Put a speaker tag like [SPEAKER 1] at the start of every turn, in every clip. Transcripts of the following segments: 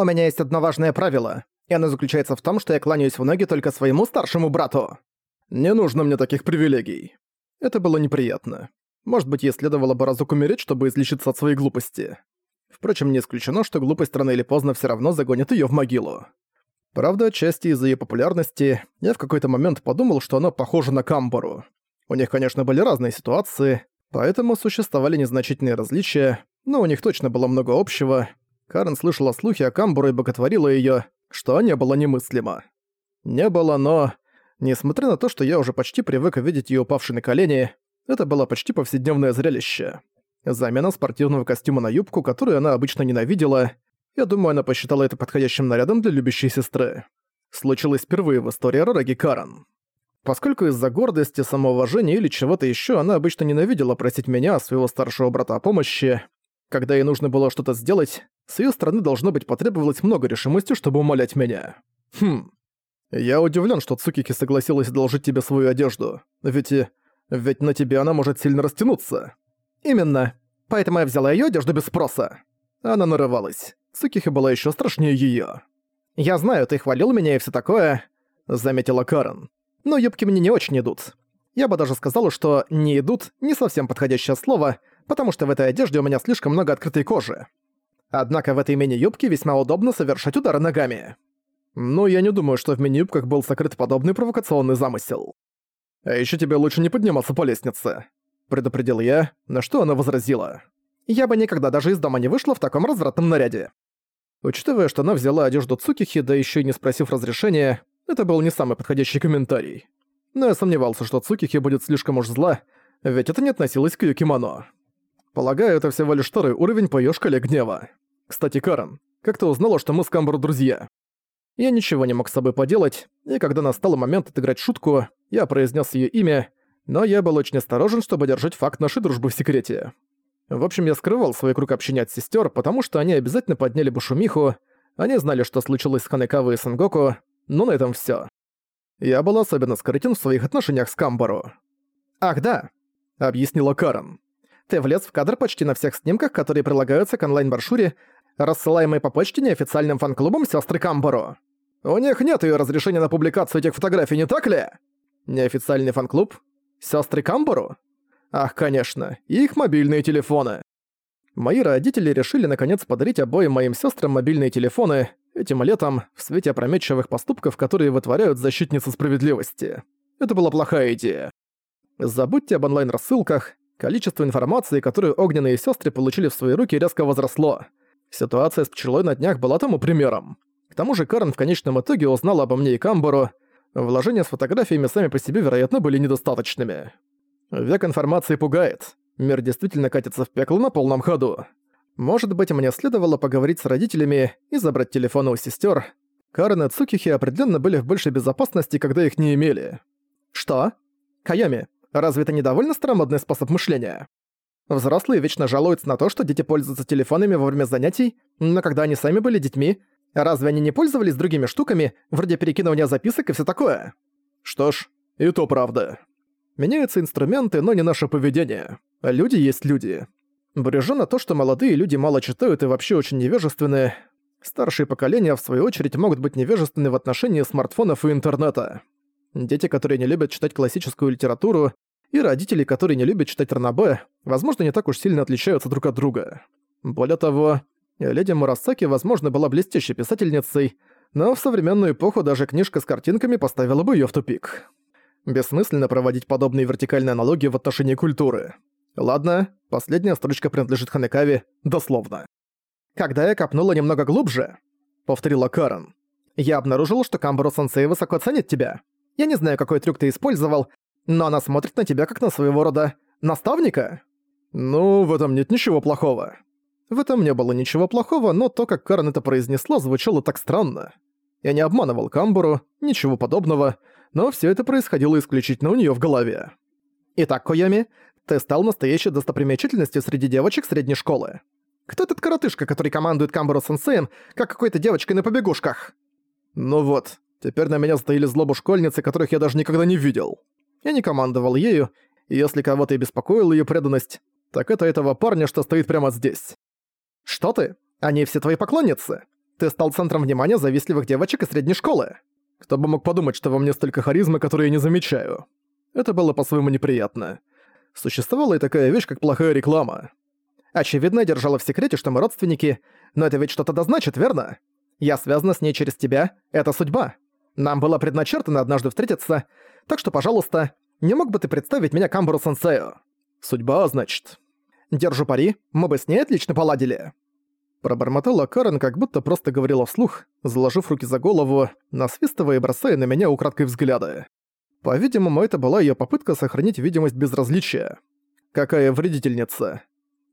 [SPEAKER 1] У меня есть одно важное правило, и оно заключается в том, что я кланяюсь в ноги только своему старшему брату.
[SPEAKER 2] Не нужно мне таких привилегий. Это было неприятно. Может быть, ей следовало бы разок умереть, чтобы излечиться от своей глупости. Впрочем, не исключено, что глупость рано или поздно все равно загонит ее в могилу. Правда, отчасти из-за ее популярности, я в какой-то момент подумал, что она похожа на Камбару. У них, конечно, были разные ситуации, поэтому существовали незначительные различия, но у них точно было много общего. Карен слышала слухи о Камбару и боготворила ее, что не было немыслимо. Не было, но... Несмотря на то, что я уже почти привык видеть ее упавшей на колени, это было почти повседневное зрелище. Замена спортивного костюма на юбку, которую она обычно ненавидела. Я думаю, она посчитала это подходящим нарядом для любящей сестры. Случилось впервые в истории Рораги Карен. Поскольку из-за гордости, самоуважения или чего-то еще она обычно ненавидела просить меня, своего старшего брата, о помощи, когда ей нужно было что-то сделать, с ее стороны должно быть потребовалось много решимости, чтобы умолять меня. Хм. Я удивлен, что Цукики согласилась одолжить тебе свою одежду. Ведь... ведь на тебе она может сильно растянуться.
[SPEAKER 1] Именно. Поэтому я взяла ее одежду без спроса.
[SPEAKER 2] Она нарывалась. Цукихи была еще страшнее ее.
[SPEAKER 1] «Я знаю, ты хвалил меня и все такое», — заметила Карен. «Но юбки мне не очень идут. Я бы даже сказала, что «не идут» — не совсем подходящее слово, потому что в этой одежде у меня слишком много открытой кожи. Однако в этой мини-юбке весьма удобно совершать удары ногами.
[SPEAKER 2] Но я не думаю, что в мини-юбках был сокрыт подобный провокационный замысел. А еще тебе лучше не подниматься по лестнице предупредил я, на что она возразила.
[SPEAKER 1] «Я бы никогда даже из дома не вышла в таком развратном наряде».
[SPEAKER 2] Учитывая, что она взяла одежду Цукихи, да еще и не спросив разрешения, это был не самый подходящий комментарий. Но я сомневался, что Цукихи будет слишком уж зла, ведь это не относилось к её кимоно. Полагаю, это всего лишь второй уровень по её шкале гнева. Кстати, Карен, как ты узнала, что мы с Камбру друзья? Я ничего не мог с собой поделать, и когда настал момент отыграть шутку, я произнес её имя, но я был очень осторожен, чтобы держать факт нашей дружбы в секрете. В общем, я скрывал свой круг общения от сестер, потому что они обязательно подняли бы шумиху, они знали, что случилось с Ханекавой и Сангоку, но на этом все. Я был особенно скрытен в своих отношениях с Камбару.
[SPEAKER 1] «Ах да», — объяснила Карен. «Ты влез в кадр почти на всех снимках, которые прилагаются к онлайн-брошюре, рассылаемой по почте неофициальным фан-клубом сестры Камбару.
[SPEAKER 2] У них нет ее разрешения на публикацию этих фотографий, не так ли?»
[SPEAKER 1] Неофициальный фан-клуб? Сестры Камбару? Ах, конечно, их мобильные телефоны.
[SPEAKER 2] Мои родители решили наконец подарить обоим моим сестрам мобильные телефоны этим летом в свете опрометчивых поступков, которые вытворяют защитницы справедливости. Это была плохая идея. Забудьте об онлайн-рассылках, количество информации, которую огненные сестры получили в свои руки, резко возросло. Ситуация с пчелой на днях была тому примером. К тому же Карен в конечном итоге узнала обо мне и Камбору, Вложения с фотографиями сами по себе, вероятно, были недостаточными. Век информации пугает. Мир действительно катится в пекло на полном ходу. Может быть, мне следовало поговорить с родителями и забрать телефоны у сестер. Карен и Цукихи определенно были в большей безопасности, когда их не имели.
[SPEAKER 1] Что? Кайоми, разве это недовольно старомодный способ мышления? Взрослые вечно жалуются на то, что дети пользуются телефонами во время занятий, но когда они сами были детьми, Разве они не пользовались другими штуками, вроде перекидывания записок и все такое?
[SPEAKER 2] Что ж, и то правда. Меняются инструменты, но не наше поведение. Люди есть люди. Брежу то, что молодые люди мало читают и вообще очень невежественны. Старшие поколения, в свою очередь, могут быть невежественны в отношении смартфонов и интернета. Дети, которые не любят читать классическую литературу, и родители, которые не любят читать ранобэ, возможно, не так уж сильно отличаются друг от друга. Более того, Леди Мурасаки, возможно, была блестящей писательницей, но в современную эпоху даже книжка с картинками поставила бы её в тупик. Бессмысленно проводить подобные вертикальные аналогии в отношении культуры. Ладно, последняя строчка принадлежит Ханекаве дословно.
[SPEAKER 1] «Когда я копнула немного глубже», — повторила Карен, «я обнаружила, что Камбару-сенсей высоко ценит тебя. Я не знаю, какой трюк ты использовал, но она смотрит на тебя как на своего рода наставника».
[SPEAKER 2] «Ну, в этом нет ничего плохого», в этом не было ничего плохого, но то, как Карен это произнесла, звучало так странно. Я не обманывал Камбуру, ничего подобного, но все это происходило исключительно у нее в голове.
[SPEAKER 1] «Итак, Коями, ты стал настоящей достопримечательностью среди девочек средней школы. Кто этот коротышка, который командует Камбуру-сенсеем, как какой-то девочкой на побегушках?»
[SPEAKER 2] «Ну вот, теперь на меня затаили злобу школьницы, которых я даже никогда не видел. Я не командовал ею, и если кого-то и беспокоил ее преданность, так это этого парня, что стоит прямо здесь.
[SPEAKER 1] «Что ты? Они все твои поклонницы? Ты стал центром внимания завистливых девочек из средней школы.
[SPEAKER 2] Кто бы мог подумать, что во мне столько харизмы, которую я не замечаю. Это было по-своему неприятно. Существовала и такая вещь, как плохая реклама.
[SPEAKER 1] Очевидно, я держала в секрете, что мы родственники, но это ведь что-то да значит, верно? Я связана с ней через тебя, это судьба. Нам было предначертано однажды встретиться, так что, пожалуйста, не мог бы ты представить меня Камбару Сенсею?
[SPEAKER 2] Судьба, значит.
[SPEAKER 1] Держу пари, мы бы с ней отлично поладили.
[SPEAKER 2] Пробормотала Карен, как будто просто говорила вслух, заложив руки за голову, насвистывая и бросая на меня украдкой взгляды. По-видимому, это была её попытка сохранить видимость безразличия. Какая вредительница.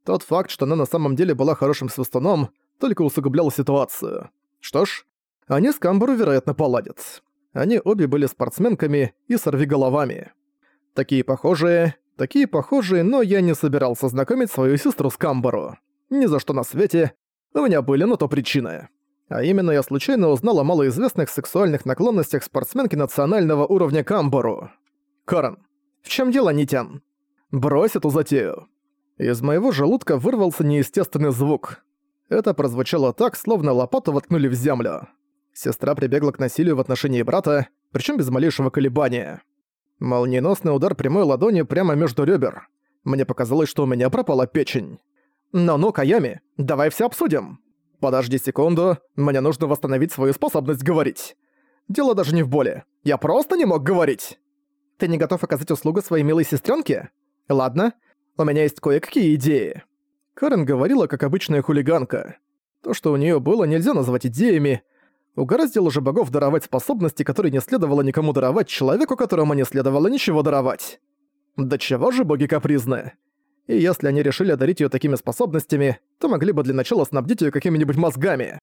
[SPEAKER 2] Тот факт, что она на самом деле была хорошим свистуном, только усугублял ситуацию. Что ж, они с Камбару, вероятно, поладят. Они обе были спортсменками и сорвиголовами. Такие похожие, такие похожие, но я не собирался знакомить свою сестру с Камбару. Ни за что на свете. У меня были на то причины. А именно я случайно узнал о малоизвестных сексуальных наклонностях спортсменки национального уровня Камбару. Карен, в чем дело, Нитян? Брось эту затею. Из моего желудка вырвался неестественный звук. Это прозвучало так, словно лопату воткнули в землю. Сестра прибегла к насилию в отношении брата, причем без малейшего колебания. Молниеносный удар прямой ладонью прямо между ребер. Мне показалось, что у меня пропала печень. «Ну-ну, Кайоми, давай все обсудим!» «Подожди секунду, мне нужно восстановить свою способность говорить. Дело даже не в боли. Я просто не мог говорить!» «Ты не готов оказать услугу своей милой сестренке? Ладно, у меня есть кое-какие идеи». Карен говорила, как обычная хулиганка. То, что у нее было, нельзя назвать идеями. Угораздило же богов даровать способности, которые не следовало никому даровать человеку, которому не следовало ничего даровать. Да чего же боги капризны? И если они решили одарить ее такими способностями, то могли бы для начала снабдить ее какими-нибудь мозгами.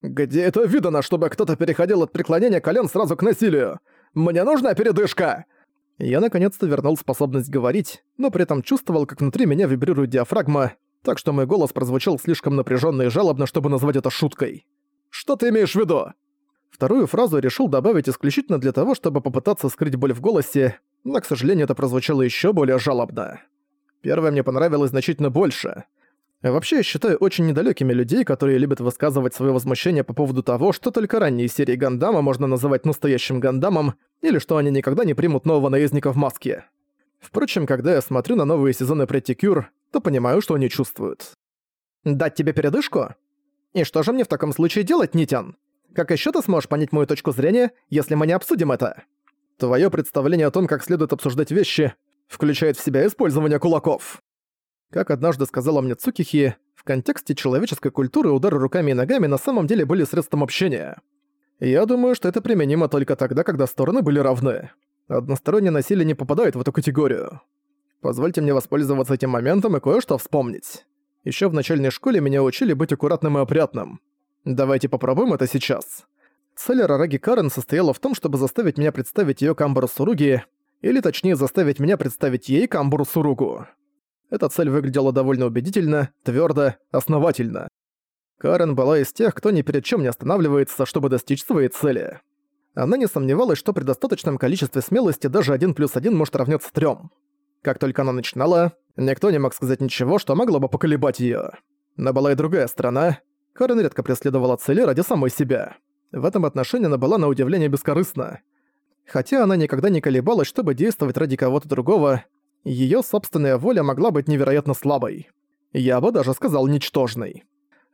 [SPEAKER 2] Где это видано, чтобы кто-то переходил от преклонения колен сразу к насилию? Мне нужна передышка! Я наконец-то вернул способность говорить, но при этом чувствовал, как внутри меня вибрирует диафрагма, так что мой голос прозвучал слишком напряженно и жалобно, чтобы назвать это шуткой. «Что ты имеешь в виду?» Вторую фразу решил добавить исключительно для того, чтобы попытаться скрыть боль в голосе, но, к сожалению, это прозвучало еще более жалобно. Первое мне понравилось значительно больше. Вообще, я считаю очень недалекими людей, которые любят высказывать свое возмущение по поводу того, что только ранние серии Гандама можно называть настоящим Гандамом, или что они никогда не примут нового наездника в маске. Впрочем, когда я смотрю на новые сезоны Pretty Cure, то понимаю, что они чувствуют. «Дать тебе передышку? И что же мне в таком случае делать, Нитян? Как еще ты сможешь понять мою точку зрения, если мы не обсудим это?» Твое представление о том, как следует обсуждать вещи, включает в себя использование кулаков. Как однажды сказала мне Цукихи, в контексте человеческой культуры удары руками и ногами на самом деле были средством общения. Я думаю, что это применимо только тогда, когда стороны были равны. Одностороннее насилие не попадает в эту категорию. Позвольте мне воспользоваться этим моментом и кое-что вспомнить. Еще в начальной школе меня учили быть аккуратным и опрятным. Давайте попробуем это сейчас. Цель Рараги Карен состояла в том, чтобы заставить меня представить ее Камбару Суруги, или точнее заставить меня представить ей Камбару Суругу. Эта цель выглядела довольно убедительно, твердо, основательно. Карен была из тех, кто ни перед чем не останавливается, чтобы достичь своей цели. Она не сомневалась, что при достаточном количестве смелости даже один плюс один может равняться трем. Как только она начинала, никто не мог сказать ничего, что могло бы поколебать её. Но была и другая сторона. Карен редко преследовала цели ради самой себя. В этом отношении она была на удивление бескорыстна. Хотя она никогда не колебалась, чтобы действовать ради кого-то другого, её собственная воля могла быть невероятно слабой. Я бы даже сказал ничтожной.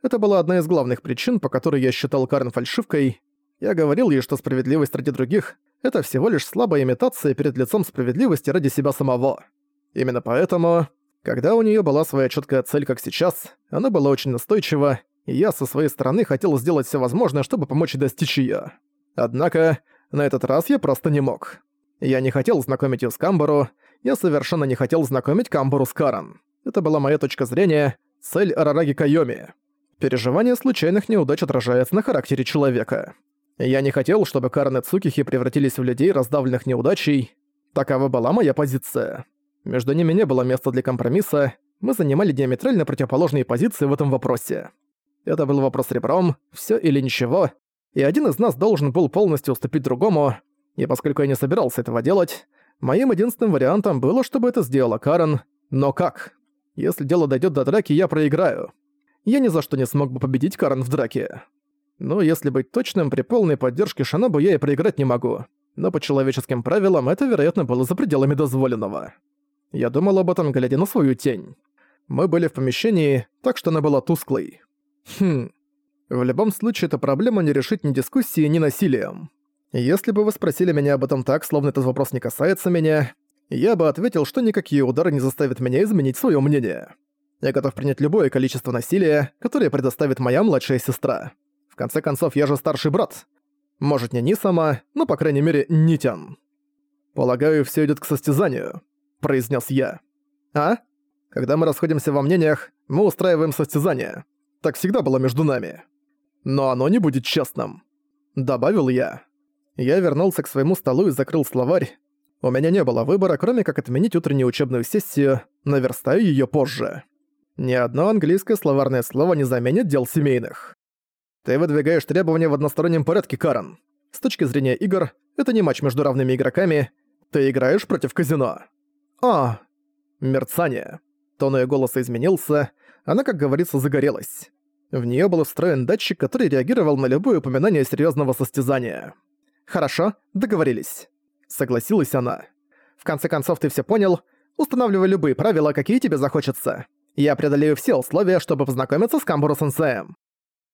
[SPEAKER 2] Это была одна из главных причин, по которой я считал Карен фальшивкой. Я говорил ей, что справедливость ради других — это всего лишь слабая имитация перед лицом справедливости ради себя самого. Именно поэтому, когда у нее была своя четкая цель, как сейчас, она была очень настойчива, и я со своей стороны хотел сделать все возможное, чтобы помочь достичь ее. Однако, на этот раз я просто не мог. Я не хотел знакомить ее с Камбару, я совершенно не хотел знакомить Камбару с Каран. Это была моя точка зрения, цель Арараги Кайоми. Переживание случайных неудач отражается на характере человека. Я не хотел, чтобы Каран и Цукихи превратились в людей, раздавленных неудачей. Такова была моя позиция. Между ними не было места для компромисса, мы занимали диаметрально противоположные позиции в этом вопросе. Это был вопрос ребром, все или ничего, и один из нас должен был полностью уступить другому, и поскольку я не собирался этого делать, моим единственным вариантом было, чтобы это сделала Карен, но как? Если дело дойдет до драки, я проиграю. Я ни за что не смог бы победить Карен в драке.
[SPEAKER 1] Ну, если быть точным, при полной поддержке Шинобу я и проиграть не могу. Но по человеческим правилам это, вероятно, было за пределами дозволенного. Я думал об этом, глядя на свою тень. Мы были в помещении, так что она была тусклой. Хм. В любом случае, эту проблему не решить ни дискуссией, ни насилием. Если бы вы спросили меня об этом так, словно этот вопрос не касается меня, я бы ответил, что никакие удары не заставят меня изменить свое мнение. Я готов принять любое количество насилия, которое предоставит моя младшая сестра. В конце концов, я же старший брат. Может, не Ни сама, но, по крайней мере, Нитян. «Полагаю, все идет к состязанию», — произнес я. «А? Когда мы расходимся во мнениях, мы устраиваем состязание. Так всегда было между нами. Но оно не будет честным», — добавил я. Я вернулся к своему столу и закрыл словарь. У меня не было выбора, кроме как отменить утреннюю учебную сессию, наверстаю ее позже. Ни одно английское словарное слово не заменит дел семейных. Ты выдвигаешь требования в одностороннем порядке, Карен. С точки зрения игр, это не матч между равными игроками. Ты играешь против казино. А, мерцание. Тон её голоса изменился, она, как говорится, загорелась. В неё был встроен датчик, который реагировал на любое упоминание серьёзного состязания. «Хорошо, договорились», — согласилась она. «В конце концов, ты всё понял. Устанавливай любые правила, какие тебе захочется. Я преодолею все условия, чтобы познакомиться с Камбуру-сенсеем».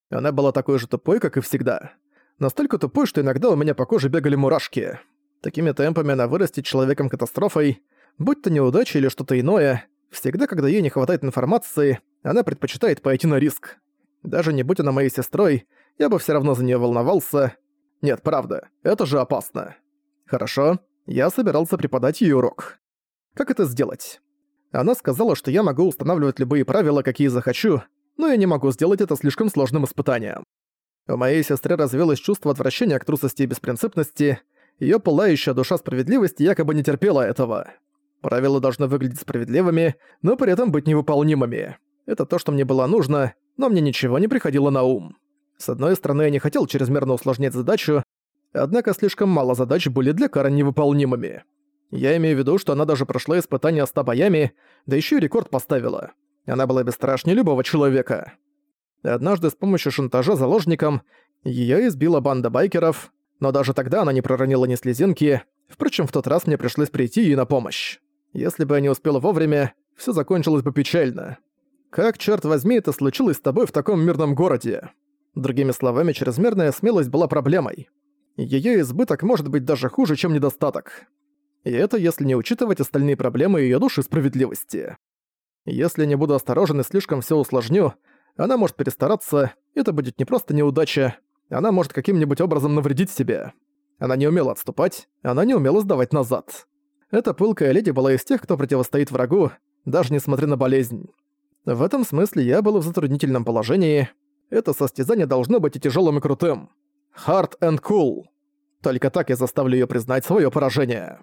[SPEAKER 1] Она была такой же тупой, как и всегда. Настолько тупой, что иногда у меня по коже бегали мурашки. Такими темпами она вырастет человеком катастрофой, будь то неудача или что-то иное. Всегда, когда ей не хватает информации, она предпочитает пойти на риск. Даже не будь она моей сестрой, я бы все равно за нее волновался. Нет, правда, это же опасно. Хорошо, я собирался преподать ей урок. Как это сделать? Она сказала, что я могу устанавливать любые правила, какие захочу, но я не могу сделать это слишком сложным испытанием. У моей сестры развилось чувство отвращения к трусости и беспринципности, её пылающая душа справедливости якобы не терпела этого. Правила должны выглядеть справедливыми, но при этом быть невыполнимыми. Это то, что мне было нужно, но мне ничего не приходило на ум. С одной стороны, я не хотел чрезмерно усложнять задачу, однако слишком мало задач были для Кары невыполнимыми. Я имею в виду, что она даже прошла испытание ста боями, да еще и рекорд поставила. Она была бесстрашнее любого человека. Однажды с помощью шантажа заложникам ее избила банда байкеров, но даже тогда она не проронила ни слезинки. Впрочем, в тот раз мне пришлось прийти ей на помощь. Если бы я не успел вовремя, все закончилось бы печально. Как, черт возьми, это случилось с тобой в таком мирном городе? Другими словами, чрезмерная смелость была проблемой. Ее избыток может быть даже хуже, чем недостаток. И это если не учитывать остальные проблемы ее души справедливости. Если не буду осторожен и слишком все усложню, она может перестараться, это будет не просто неудача, она может каким-нибудь образом навредить себе. Она не умела отступать, она не умела сдавать назад. Эта пылкая леди была из тех, кто противостоит врагу, даже несмотря на болезнь. В этом смысле я был в затруднительном положении. Это состязание должно быть и тяжелым, и крутым. Hard and cool. Только так я заставлю ее признать свое поражение.